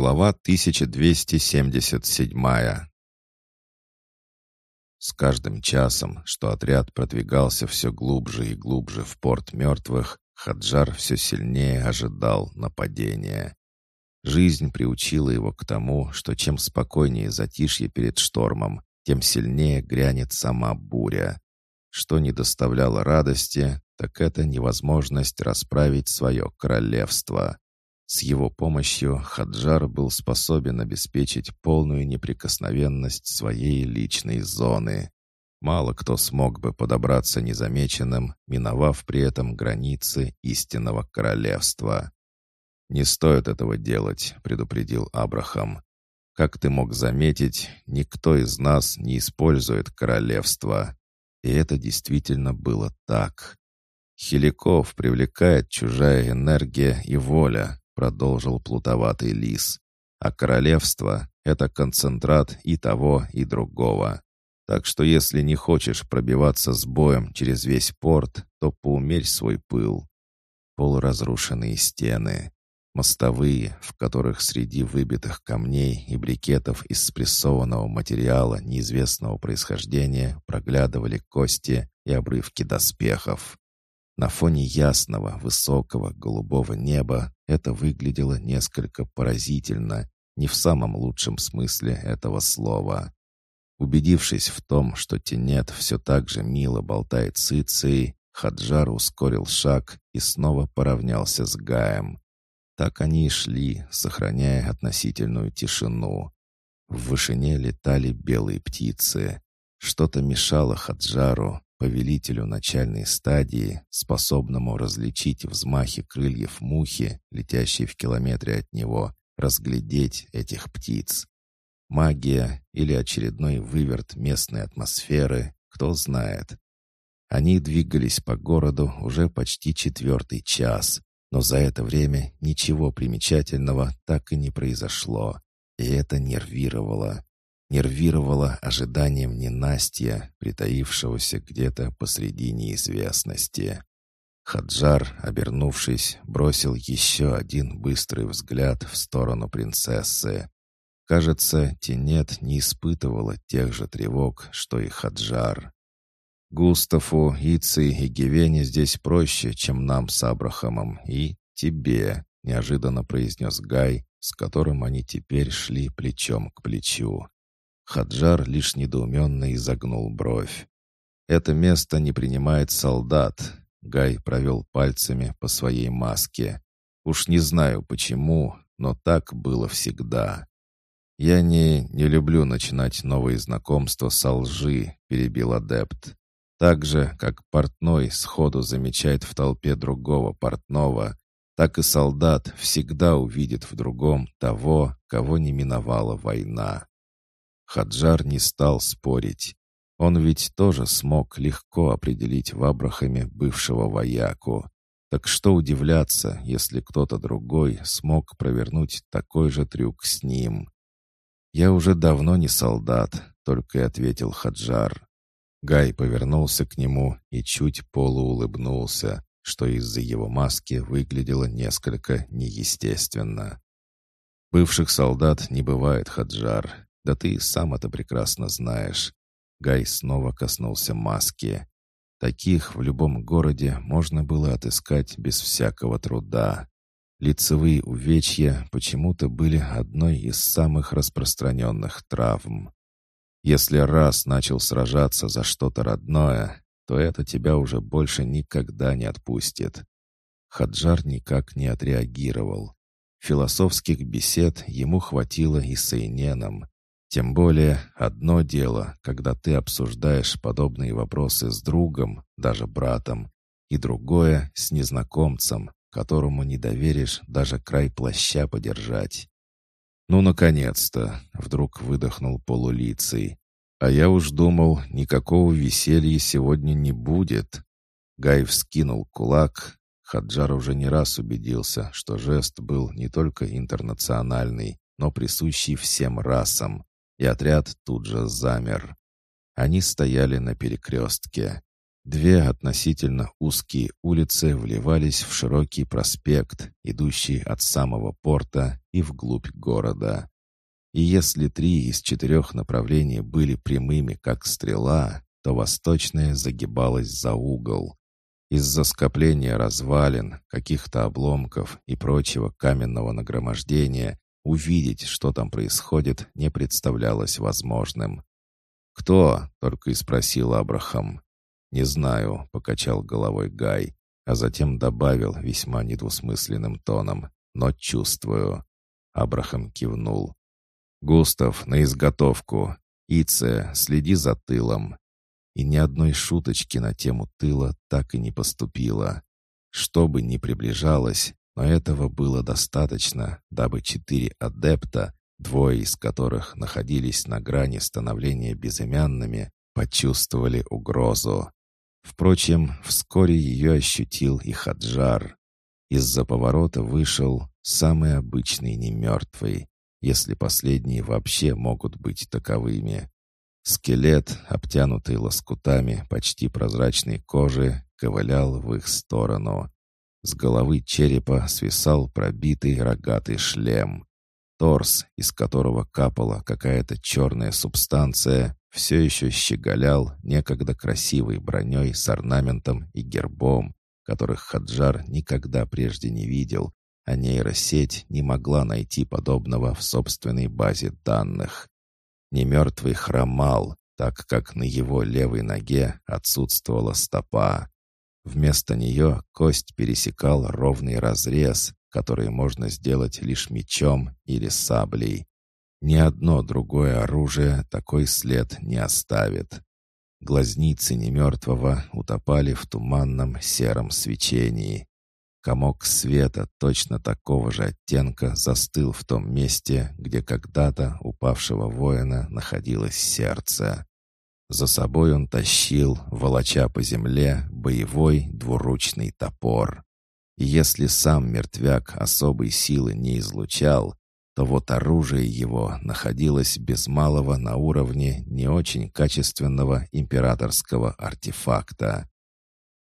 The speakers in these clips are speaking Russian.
Глава 1277 С каждым часом, что отряд продвигался все глубже и глубже в порт мертвых, Хаджар все сильнее ожидал нападения. Жизнь приучила его к тому, что чем спокойнее затишье перед штормом, тем сильнее грянет сама буря. Что не доставляло радости, так это невозможность расправить свое королевство. С его помощью Хаджар был способен обеспечить полную неприкосновенность своей личной зоны. Мало кто смог бы подобраться незамеченным, миновав при этом границы истинного королевства. «Не стоит этого делать», — предупредил Абрахам. «Как ты мог заметить, никто из нас не использует королевство». И это действительно было так. Хиликов привлекает чужая энергия и воля, продолжил плутоватый лис. А королевство — это концентрат и того, и другого. Так что если не хочешь пробиваться с боем через весь порт, то поумерь свой пыл. Полуразрушенные стены, мостовые, в которых среди выбитых камней и брикетов из спрессованного материала неизвестного происхождения проглядывали кости и обрывки доспехов. На фоне ясного, высокого, голубого неба это выглядело несколько поразительно, не в самом лучшем смысле этого слова. Убедившись в том, что Тенет все так же мило болтает с Ицией, Хаджар ускорил шаг и снова поравнялся с Гаем. Так они и шли, сохраняя относительную тишину. В вышине летали белые птицы. Что-то мешало Хаджару, Повелителю начальной стадии, способному различить взмахи крыльев мухи, летящей в километре от него, разглядеть этих птиц. Магия или очередной выверт местной атмосферы, кто знает. Они двигались по городу уже почти четвертый час, но за это время ничего примечательного так и не произошло, и это нервировало нервировало ожиданием ненастья, притаившегося где-то посреди неизвестности. Хаджар, обернувшись, бросил еще один быстрый взгляд в сторону принцессы. Кажется, Тенет не испытывала тех же тревог, что и Хаджар. «Густаву, Ици и Гевене здесь проще, чем нам с Абрахамом, и тебе», — неожиданно произнес Гай, с которым они теперь шли плечом к плечу. Хаджар лишь недоуменно изогнул бровь. «Это место не принимает солдат», — Гай провел пальцами по своей маске. «Уж не знаю почему, но так было всегда». «Я не, не люблю начинать новые знакомства со лжи», — перебил адепт. «Так же, как портной сходу замечает в толпе другого портного, так и солдат всегда увидит в другом того, кого не миновала война. Хаджар не стал спорить. Он ведь тоже смог легко определить в Абрахаме бывшего вояку. Так что удивляться, если кто-то другой смог провернуть такой же трюк с ним? «Я уже давно не солдат», — только и ответил Хаджар. Гай повернулся к нему и чуть полуулыбнулся, что из-за его маски выглядело несколько неестественно. «Бывших солдат не бывает, Хаджар. Да ты сам это прекрасно знаешь. Гай снова коснулся маски. Таких в любом городе можно было отыскать без всякого труда. Лицевые увечья почему-то были одной из самых распространенных травм. Если раз начал сражаться за что-то родное, то это тебя уже больше никогда не отпустит. Хаджар никак не отреагировал. Философских бесед ему хватило и с Эйненом. Тем более, одно дело, когда ты обсуждаешь подобные вопросы с другом, даже братом, и другое — с незнакомцем, которому не доверишь даже край плаща подержать. «Ну, наконец-то!» — вдруг выдохнул полулицей. «А я уж думал, никакого веселья сегодня не будет». Гай вскинул кулак. Хаджар уже не раз убедился, что жест был не только интернациональный, но присущий всем расам и отряд тут же замер. Они стояли на перекрестке. Две относительно узкие улицы вливались в широкий проспект, идущий от самого порта и вглубь города. И если три из четырех направлений были прямыми, как стрела, то восточное загибалось за угол. Из-за скопления развалин, каких-то обломков и прочего каменного нагромождения увидеть, что там происходит, не представлялось возможным. «Кто?» — только и спросил Абрахам. «Не знаю», — покачал головой Гай, а затем добавил весьма недвусмысленным тоном, «но чувствую». Абрахам кивнул. «Густав, на изготовку. Ице, следи за тылом». И ни одной шуточки на тему тыла так и не поступило. Что бы ни приближалось, но этого было достаточно, дабы четыре адепта, двое из которых находились на грани становления безымянными, почувствовали угрозу. Впрочем, вскоре ее ощутил и Хаджар. Из-за поворота вышел самый обычный немертвый, если последние вообще могут быть таковыми. Скелет, обтянутый лоскутами почти прозрачной кожи, ковылял в их сторону. С головы черепа свисал пробитый рогатый шлем. Торс, из которого капала какая-то черная субстанция, все еще щеголял некогда красивой броней с орнаментом и гербом, которых Хаджар никогда прежде не видел, а нейросеть не могла найти подобного в собственной базе данных. Немертвый хромал, так как на его левой ноге отсутствовала стопа. Вместо нее кость пересекал ровный разрез, который можно сделать лишь мечом или саблей. Ни одно другое оружие такой след не оставит. Глазницы немертвого утопали в туманном сером свечении. Комок света точно такого же оттенка застыл в том месте, где когда-то упавшего воина находилось сердце. За собой он тащил, волоча по земле, боевой двуручный топор. И если сам мертвяк особой силы не излучал, то вот оружие его находилось без малого на уровне не очень качественного императорского артефакта.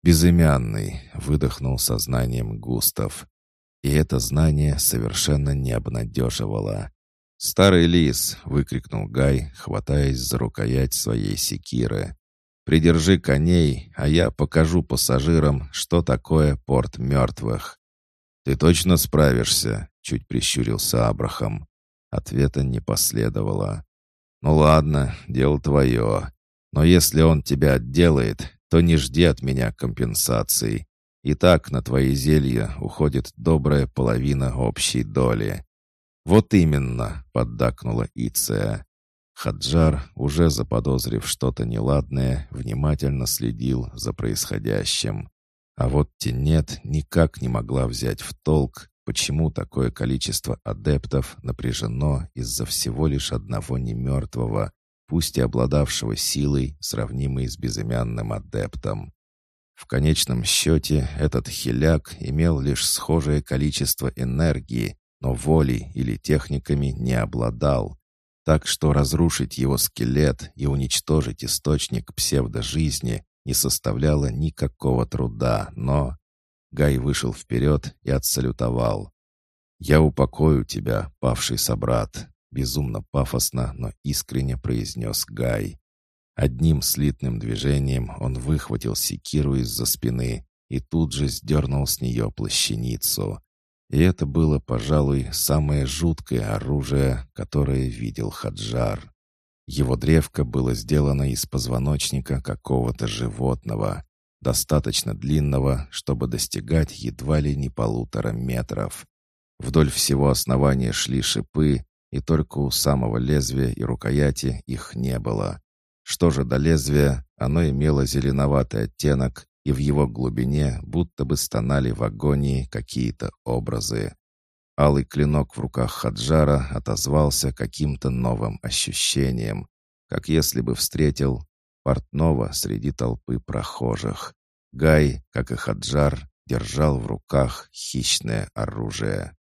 «Безымянный», — выдохнул сознанием Густав. И это знание совершенно не обнадеживало. «Старый лис!» — выкрикнул Гай, хватаясь за рукоять своей секиры. «Придержи коней, а я покажу пассажирам, что такое порт мертвых». «Ты точно справишься?» — чуть прищурился Абрахам. Ответа не последовало. «Ну ладно, дело твое. Но если он тебя отделает, то не жди от меня компенсаций. И так на твои зелья уходит добрая половина общей доли. «Вот именно», — поддакнула Иция. Хаджар, уже заподозрив что-то неладное, внимательно следил за происходящим. А вот Тенет никак не могла взять в толк, почему такое количество адептов напряжено из-за всего лишь одного немертвого, пусть и обладавшего силой, сравнимой с безымянным адептом. В конечном счете этот хиляк имел лишь схожее количество энергии, но волей или техниками не обладал. Так что разрушить его скелет и уничтожить источник псевдожизни не составляло никакого труда, но... Гай вышел вперед и отсалютовал. «Я упокою тебя, павший собрат», — безумно пафосно, но искренне произнес Гай. Одним слитным движением он выхватил секиру из-за спины и тут же сдернул с нее плащаницу. И это было, пожалуй, самое жуткое оружие, которое видел Хаджар. Его древко было сделано из позвоночника какого-то животного, достаточно длинного, чтобы достигать едва ли не полутора метров. Вдоль всего основания шли шипы, и только у самого лезвия и рукояти их не было. Что же до лезвия, оно имело зеленоватый оттенок и в его глубине будто бы стонали в агонии какие-то образы. Алый клинок в руках Хаджара отозвался каким-то новым ощущением, как если бы встретил портного среди толпы прохожих. Гай, как и Хаджар, держал в руках хищное оружие.